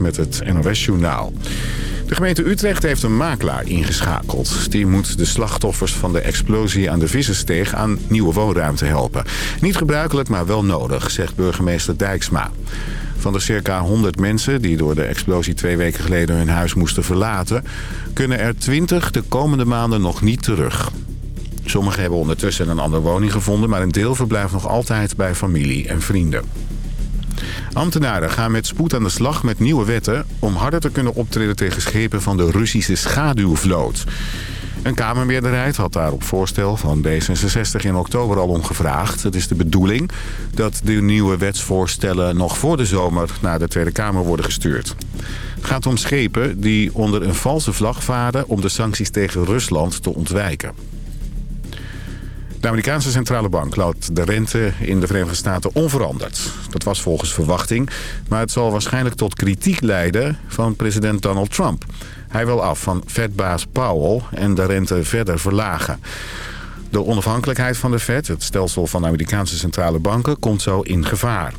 Met het NOS-journaal. De gemeente Utrecht heeft een makelaar ingeschakeld. Die moet de slachtoffers van de explosie aan de Vissersteeg aan nieuwe woonruimte helpen. Niet gebruikelijk, maar wel nodig, zegt burgemeester Dijksma. Van de circa 100 mensen die door de explosie twee weken geleden hun huis moesten verlaten... kunnen er 20 de komende maanden nog niet terug. Sommigen hebben ondertussen een andere woning gevonden... maar een deel verblijft nog altijd bij familie en vrienden. Ambtenaren gaan met spoed aan de slag met nieuwe wetten... om harder te kunnen optreden tegen schepen van de Russische schaduwvloot. Een Kamermeerderheid had daar op voorstel van D66 in oktober al om gevraagd. Het is de bedoeling dat de nieuwe wetsvoorstellen nog voor de zomer naar de Tweede Kamer worden gestuurd. Het gaat om schepen die onder een valse vlag varen om de sancties tegen Rusland te ontwijken. De Amerikaanse centrale bank laat de rente in de Verenigde Staten onveranderd. Dat was volgens verwachting, maar het zal waarschijnlijk tot kritiek leiden van president Donald Trump. Hij wil af van Fed-baas Powell en de rente verder verlagen. De onafhankelijkheid van de Fed, het stelsel van Amerikaanse centrale banken, komt zo in gevaar.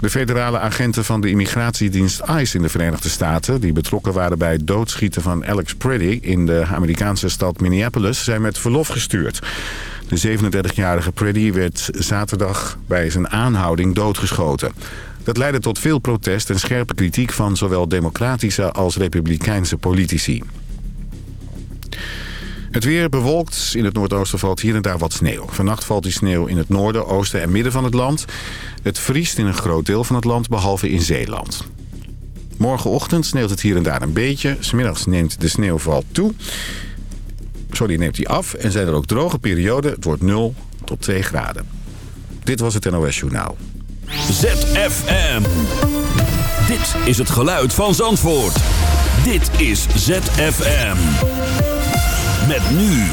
De federale agenten van de immigratiedienst ICE in de Verenigde Staten... die betrokken waren bij het doodschieten van Alex Pretty in de Amerikaanse stad Minneapolis... zijn met verlof gestuurd. De 37-jarige Pretty werd zaterdag bij zijn aanhouding doodgeschoten. Dat leidde tot veel protest en scherpe kritiek van zowel democratische als republikeinse politici. Het weer bewolkt. In het noordoosten valt hier en daar wat sneeuw. Vannacht valt die sneeuw in het noorden, oosten en midden van het land. Het vriest in een groot deel van het land, behalve in Zeeland. Morgenochtend sneeuwt het hier en daar een beetje. Smiddags neemt de sneeuwval toe. Sorry, neemt hij af. En zijn er ook droge perioden. Het wordt 0 tot 2 graden. Dit was het NOS Journaal. ZFM. Dit is het geluid van Zandvoort. Dit is ZFM. Met nu.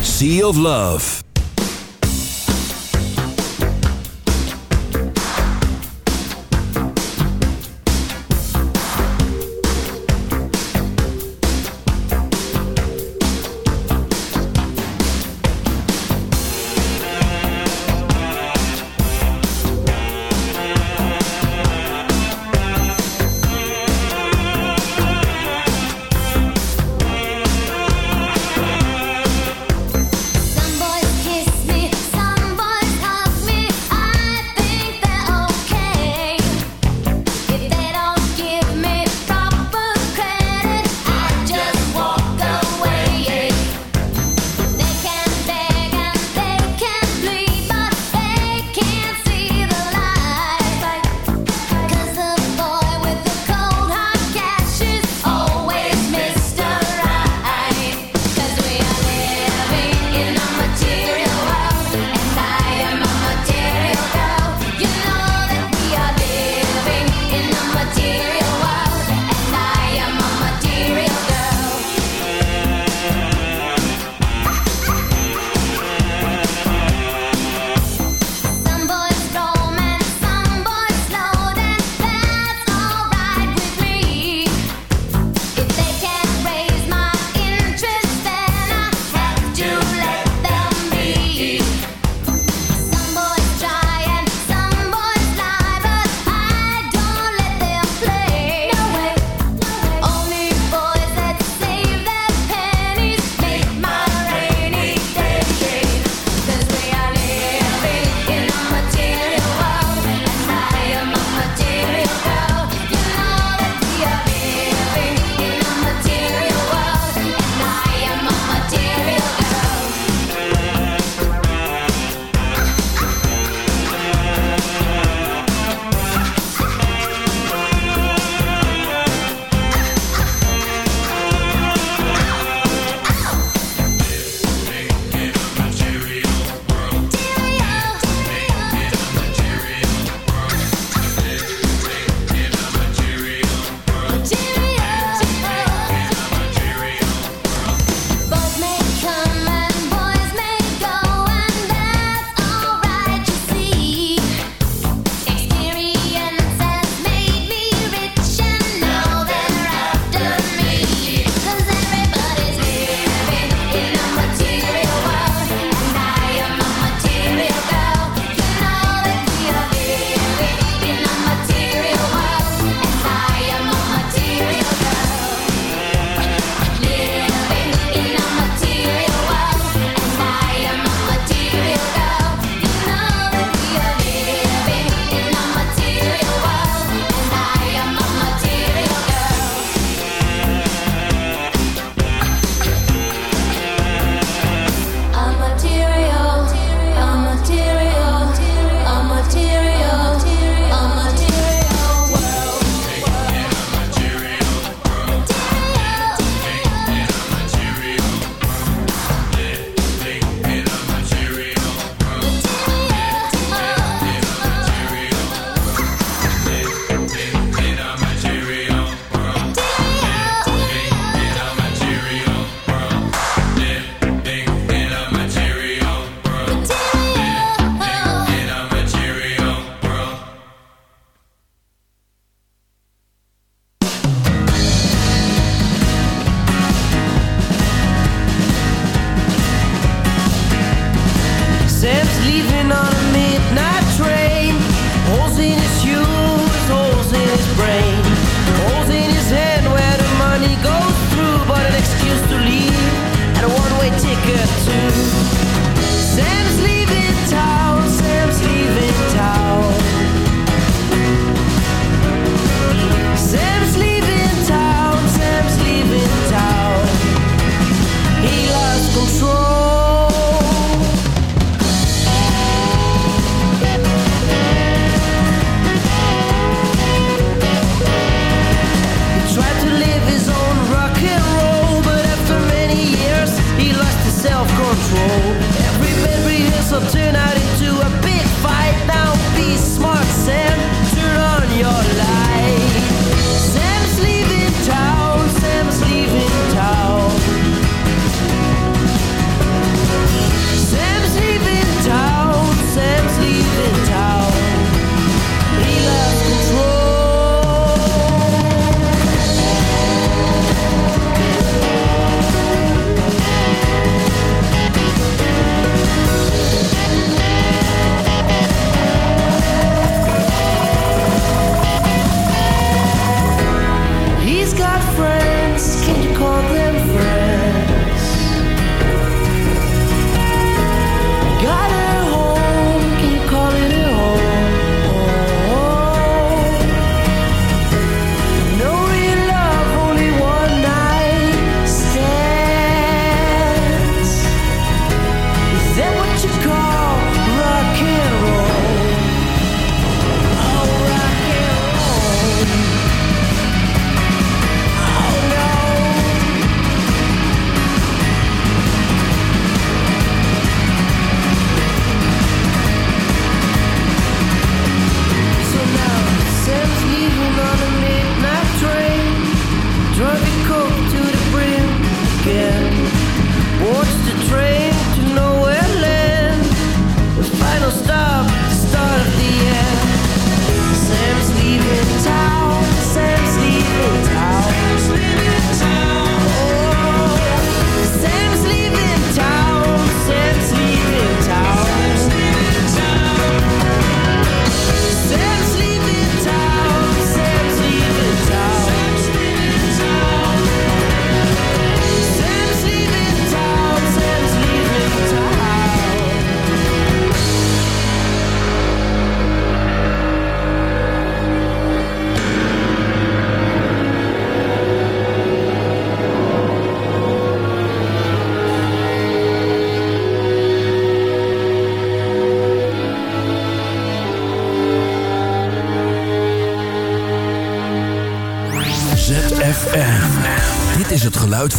Sea of Love.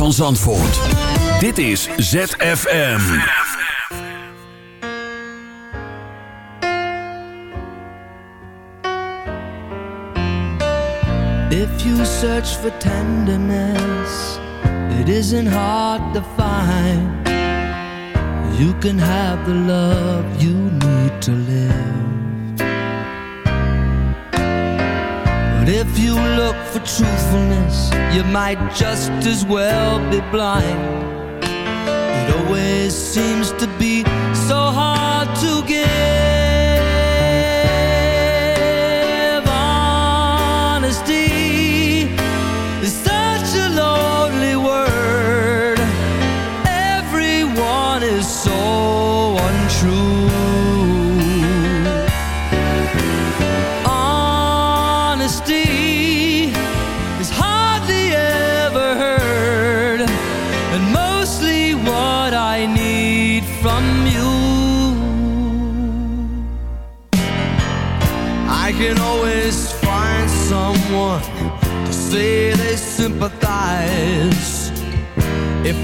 Van Zandvoort. Dit is ZFM. If you search for tenderness, it isn't hard to find. You can have the love you need to live. But if you look truthfulness, you might just as well be blind. It always seems to be so hard to give.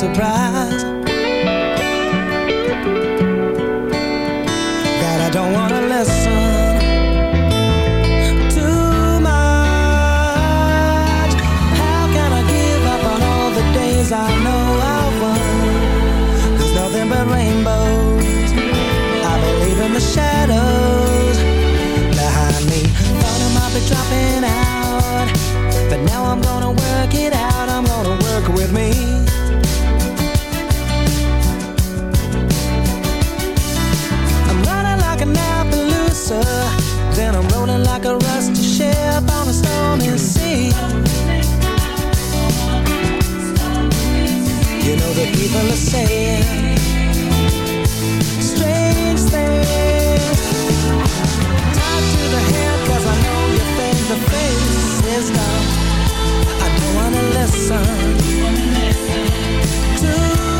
surprise. Like a rusty ship on a stormy sea. You know the people are saying strange things. Tied to the head 'cause I know you think the face is gone. I don't wanna listen too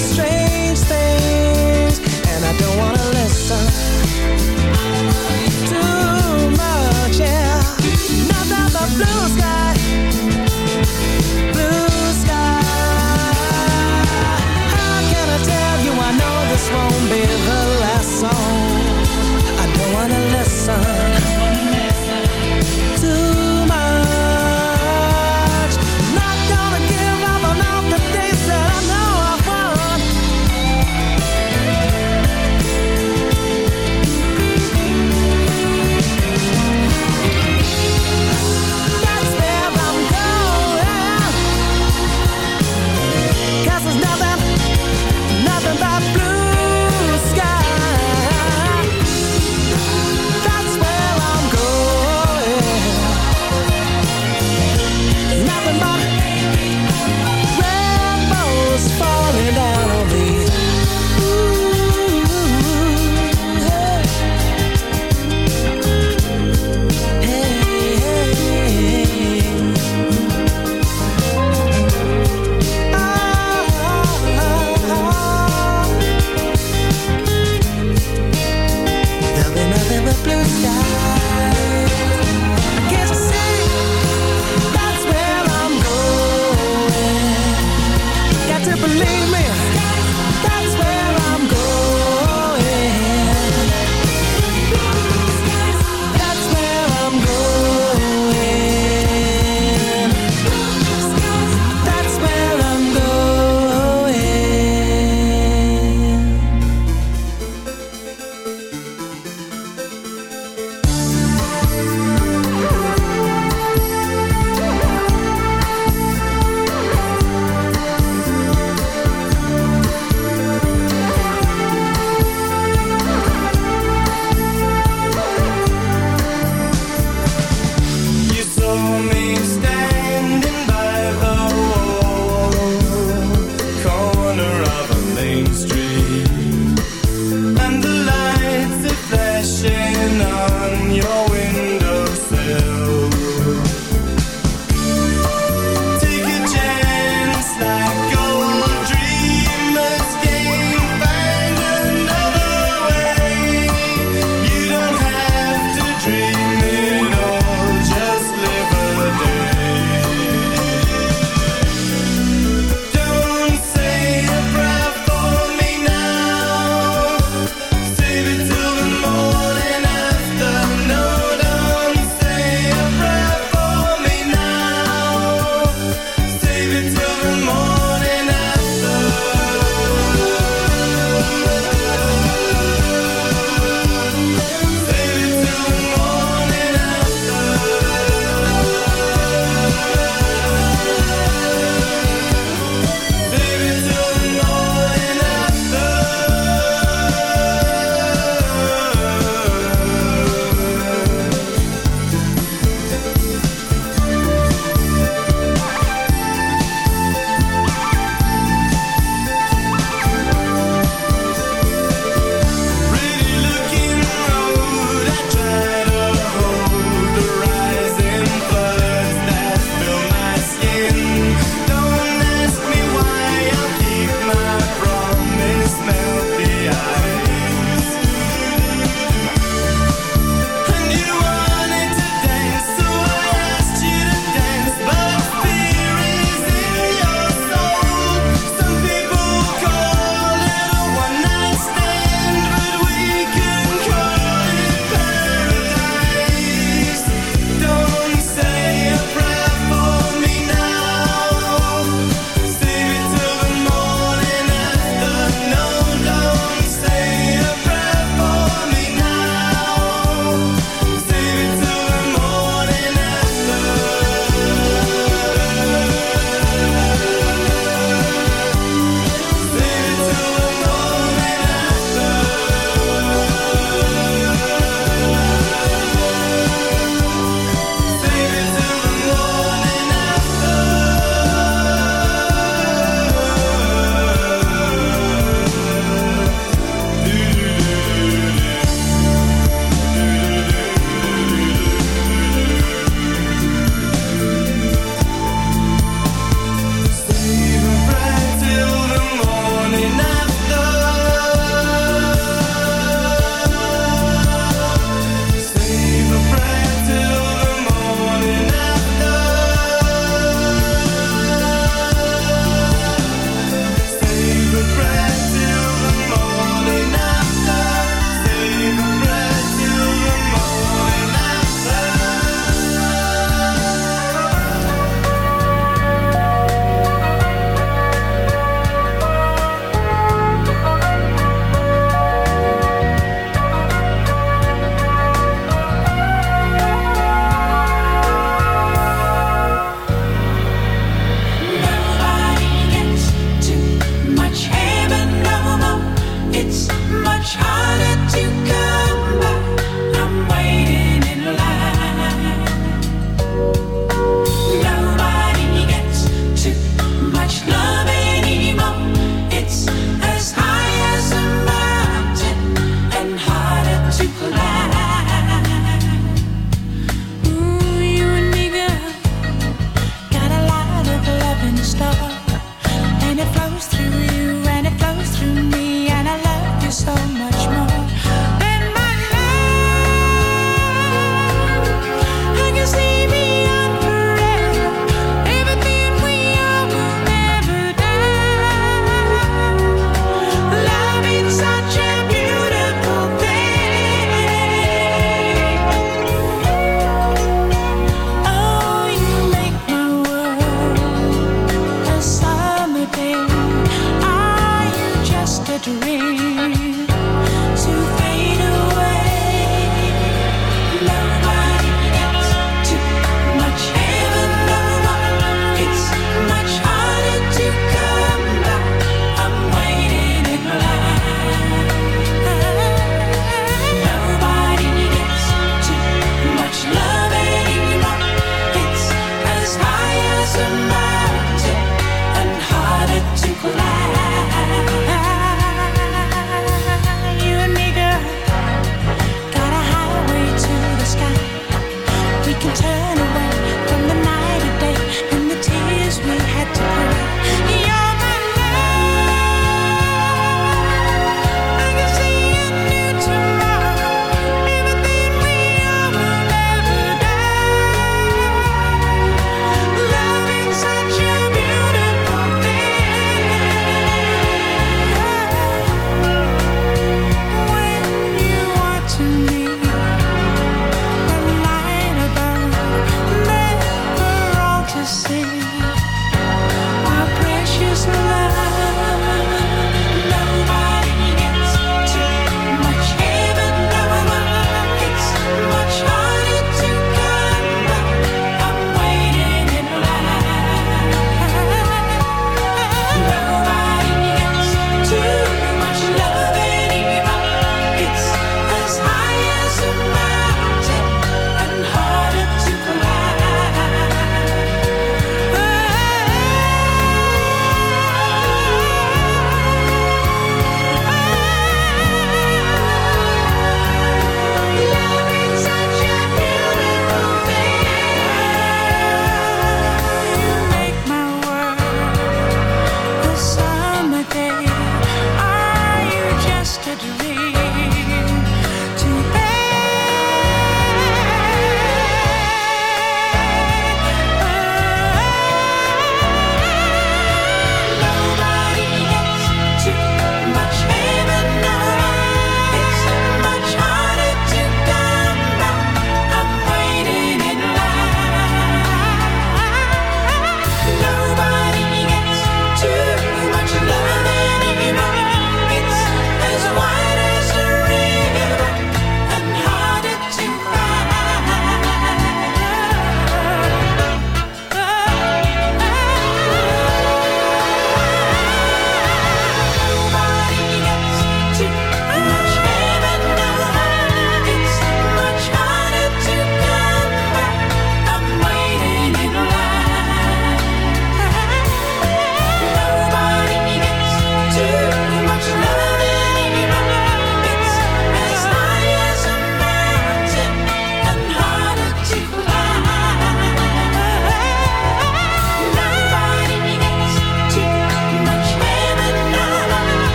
strange things, and I don't wanna listen too much. Yeah, nothing but blue sky, blue sky. How can I tell you? I know this won't be the last song. I don't wanna listen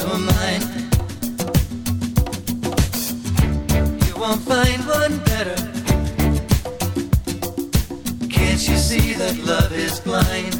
you're mine. You won't find one better. Can't you see that love is blind?